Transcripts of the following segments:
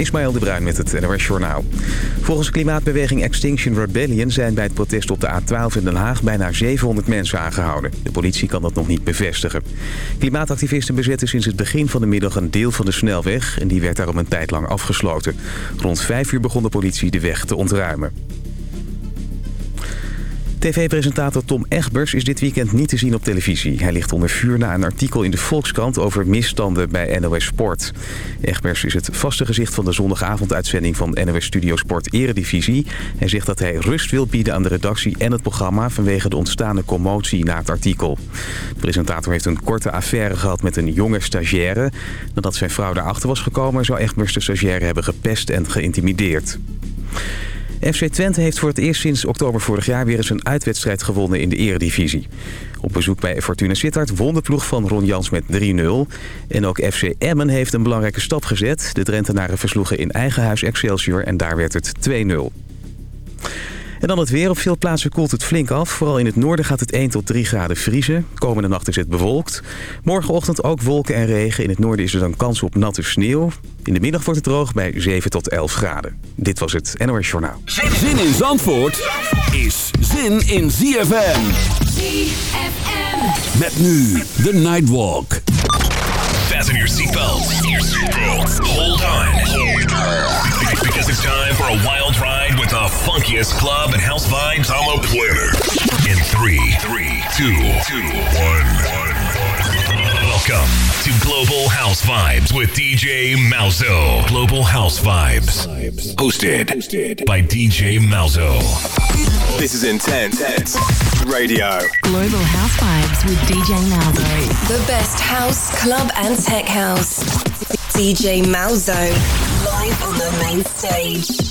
Ismaël de Bruin met het NOS Journaal. Volgens klimaatbeweging Extinction Rebellion zijn bij het protest op de A12 in Den Haag bijna 700 mensen aangehouden. De politie kan dat nog niet bevestigen. Klimaatactivisten bezetten sinds het begin van de middag een deel van de snelweg en die werd daarom een tijd lang afgesloten. Rond 5 uur begon de politie de weg te ontruimen. TV-presentator Tom Egbers is dit weekend niet te zien op televisie. Hij ligt onder vuur na een artikel in de Volkskrant over misstanden bij NOS Sport. Egbers is het vaste gezicht van de zondagavonduitzending van NOS Studio Sport Eredivisie. Hij zegt dat hij rust wil bieden aan de redactie en het programma vanwege de ontstaande commotie na het artikel. De presentator heeft een korte affaire gehad met een jonge stagiaire. Nadat zijn vrouw daarachter was gekomen zou Egbers de stagiaire hebben gepest en geïntimideerd. FC Twente heeft voor het eerst sinds oktober vorig jaar weer eens een uitwedstrijd gewonnen in de eredivisie. Op bezoek bij Fortuna Sittard won de ploeg van Ron Jans met 3-0. En ook FC Emmen heeft een belangrijke stap gezet. De Drentenaren versloegen in eigen huis Excelsior en daar werd het 2-0. En dan het weer. Op veel plaatsen koelt het flink af. Vooral in het noorden gaat het 1 tot 3 graden vriezen. Komende nacht is het bewolkt. Morgenochtend ook wolken en regen. In het noorden is er dan kans op natte sneeuw. In de middag wordt het droog bij 7 tot 11 graden. Dit was het NOS Journaal. Zin in Zandvoort is zin in ZFM. ZFM. Met nu de Nightwalk. Fasten your seatbelts. Hold on. Because it's time for a wild ride funkiest club and house vibes on the planet. In three, three, two, two, one, one. Welcome to Global House Vibes with DJ Malzo. Global House Vibes. Hosted by DJ Malzo. This is Intense Radio. Global House Vibes with DJ Malzo. The best house, club, and tech house. DJ Malzo. Live on the main stage.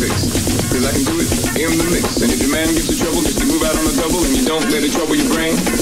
fix. Cause I can do it in the mix. And if your man gets in trouble, just to move out on a double and you don't let it trouble your brain.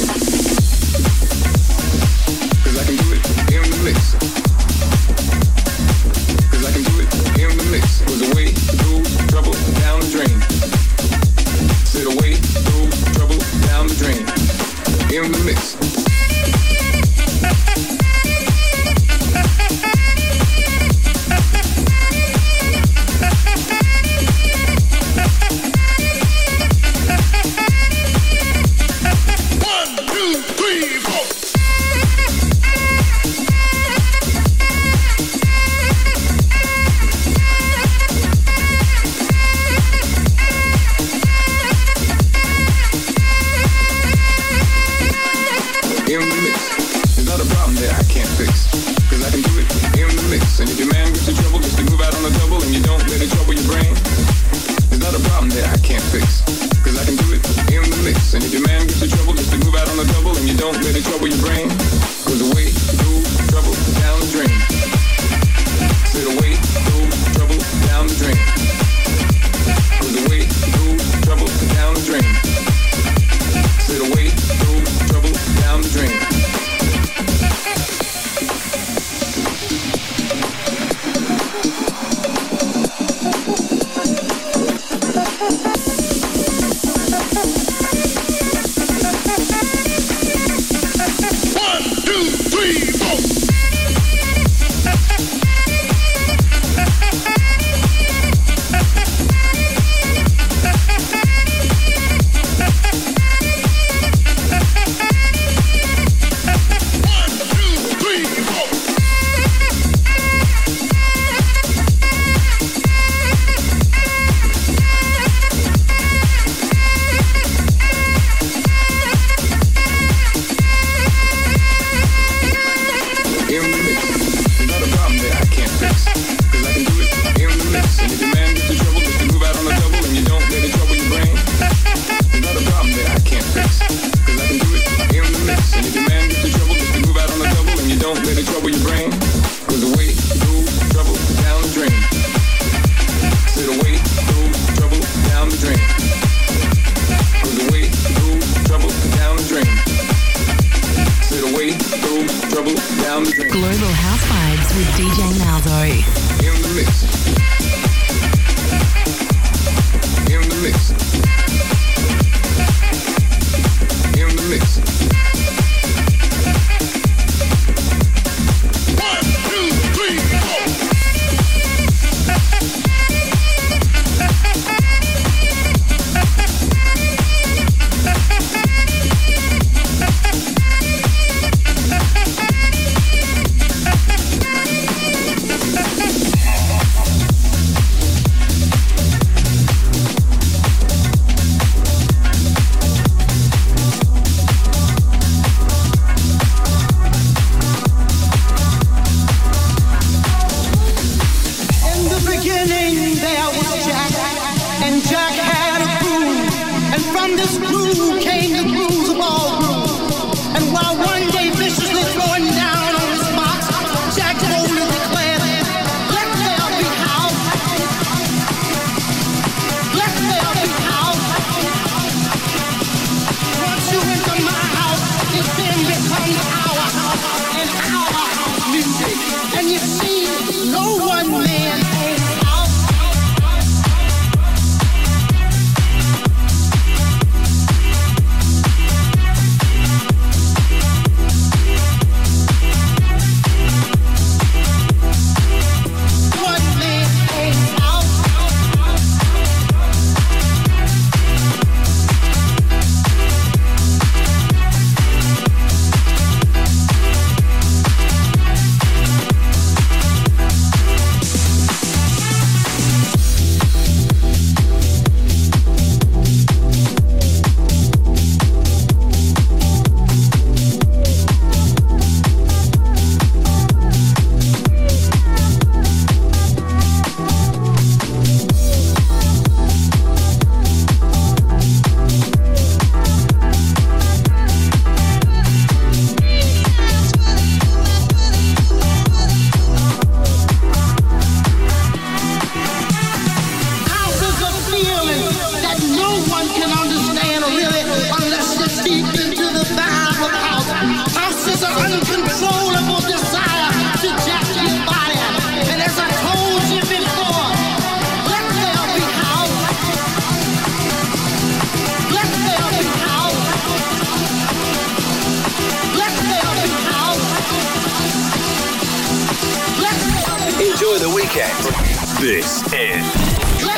wow.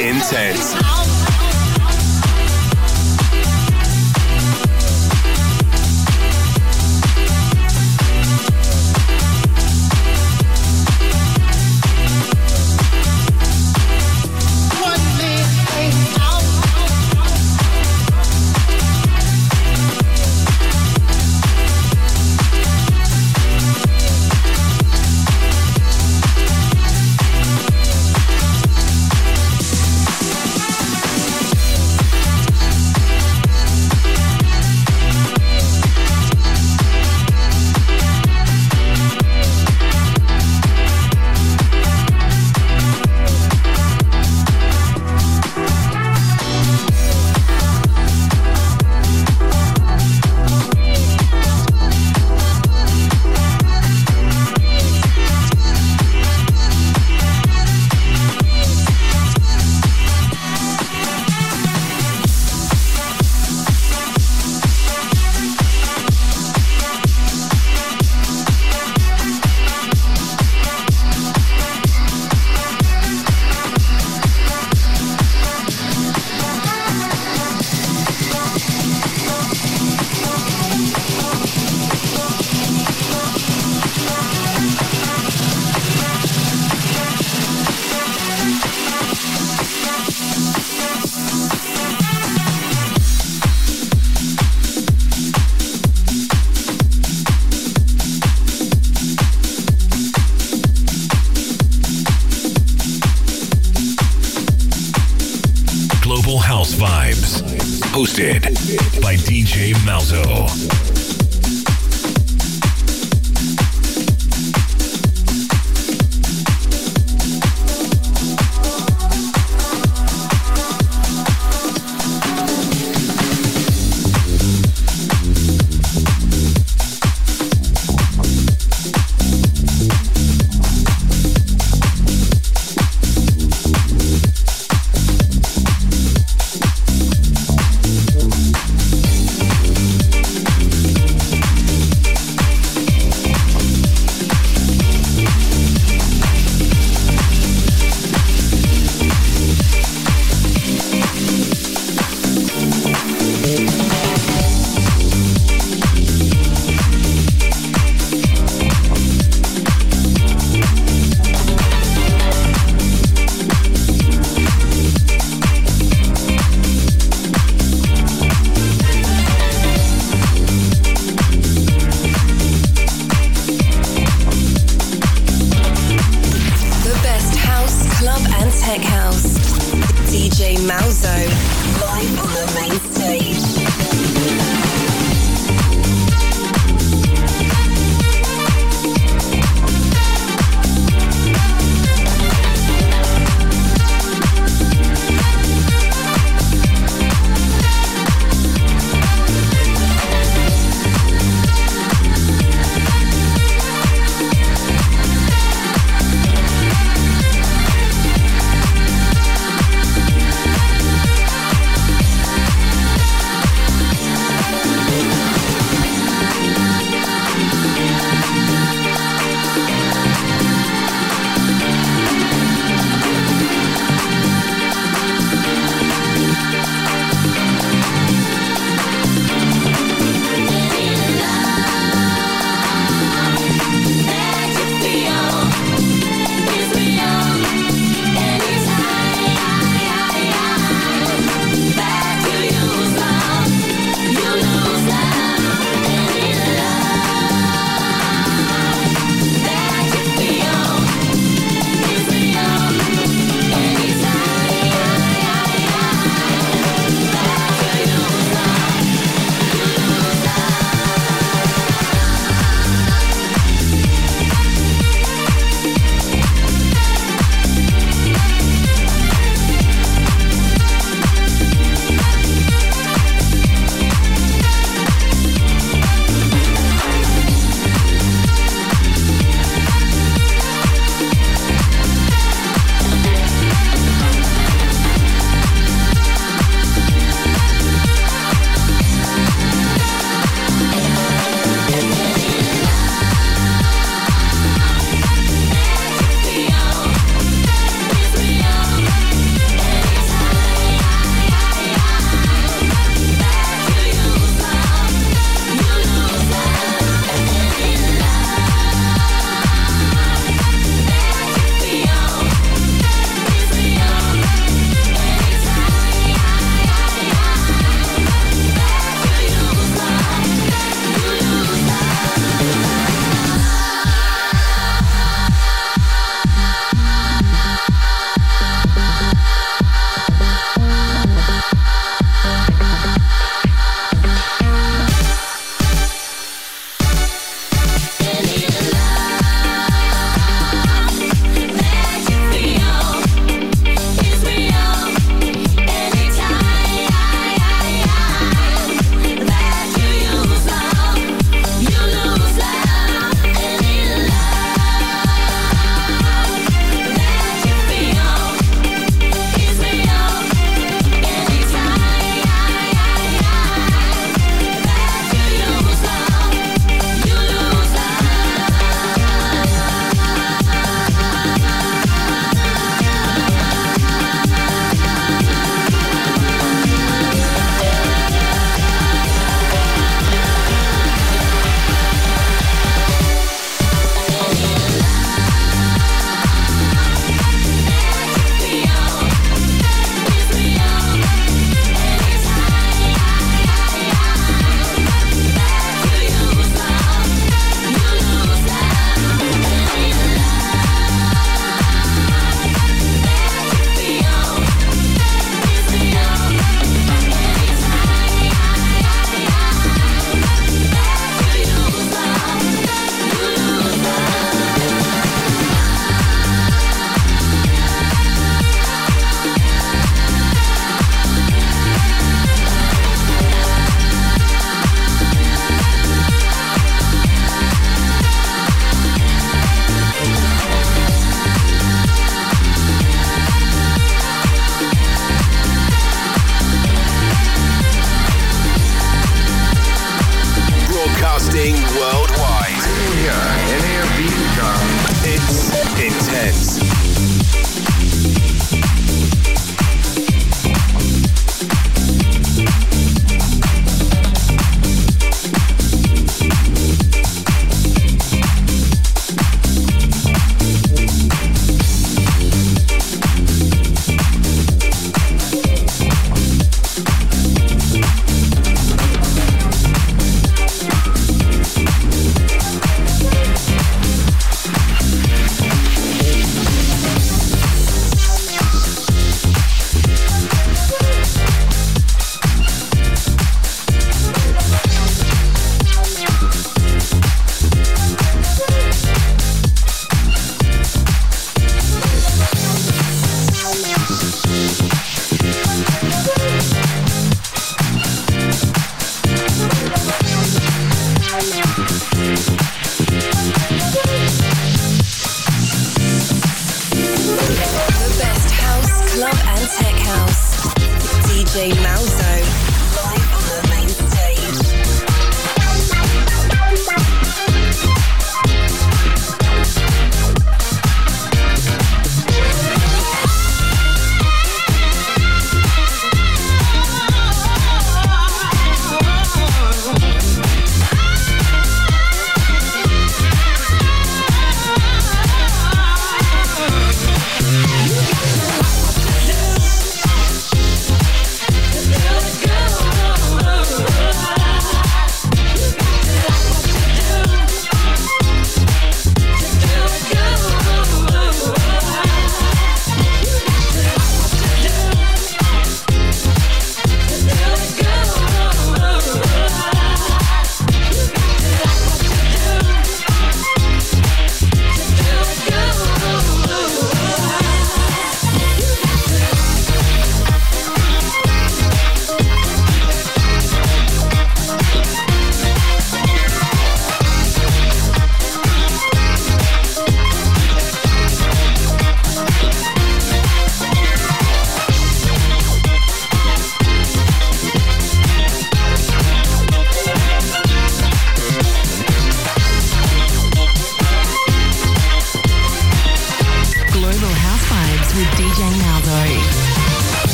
Intense.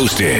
Hosted